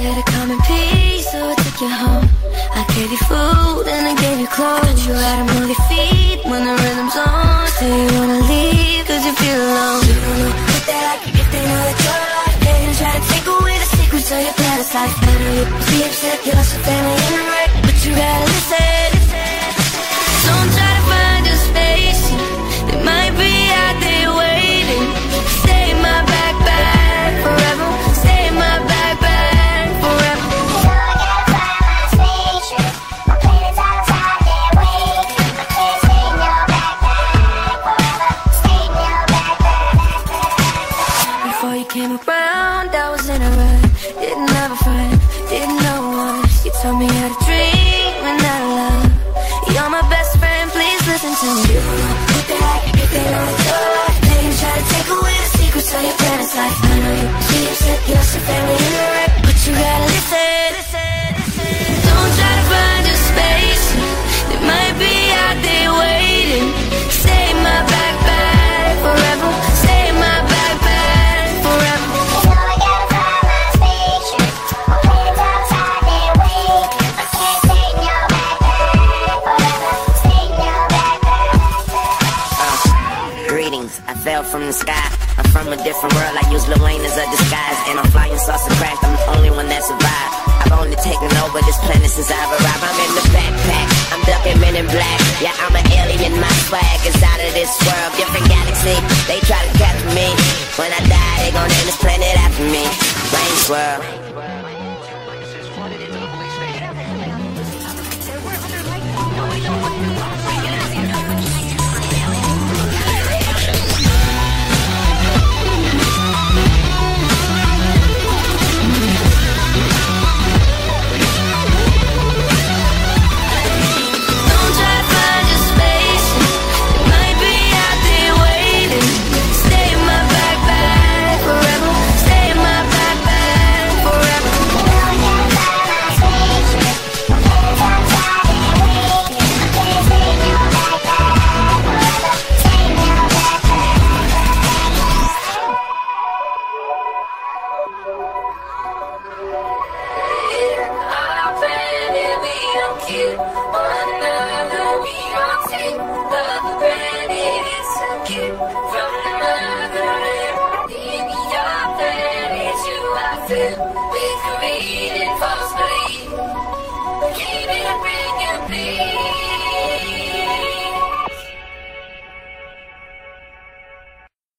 Said a common come peace, so I took you home. I gave you food and I gave you clothes. You had a movie feet when the rhythm's on. Do you wanna leave? Cause you feel alone. You don't know what that I could if they know that you're right. They're gonna try to take away the secrets of your past life. Better you be upset, you're so family. Came around, I was in a rut Didn't have a friend, didn't know one You taught me how to dream and how love. You're my best friend, please listen to me backpack. I fell from the sky. I'm from a different world, I use Lil Wayne as a disguise. And I'm flying saucer craft, I'm the only one that survived. I've only taken over this planet since I've arrived. I'm in the backpack, I'm ducking men in black. Yeah, I'm an alien, my swag is out of this world. Different galaxy, they try to catch me. When I die, they gon' name this planet after me. Rain swirl. Your planet, you